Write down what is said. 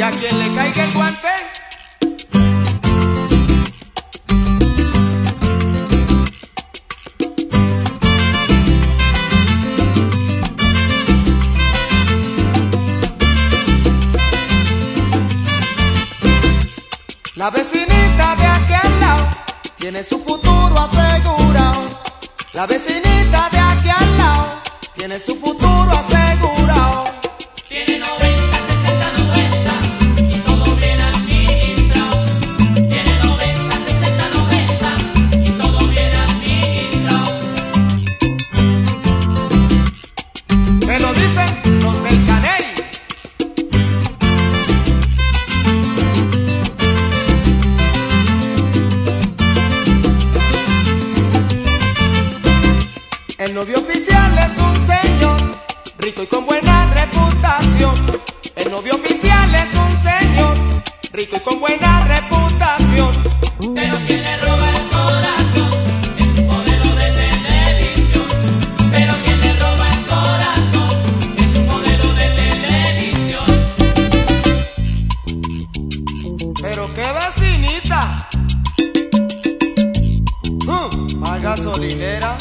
Y a quien le caiga el guante. La vecinita de aquí al lado tiene su futuro asegurado. La vecinita de aquí al lado tiene su futuro asegurado. El novio oficial es un señor, rico y con buena reputación. El novio oficial es un señor, rico y con buena reputación. Pero quien le roba el corazón es un modelo de televisión. Pero quien le roba el corazón es un modelo de televisión. Pero qué vecinita, uh, más gasolinera.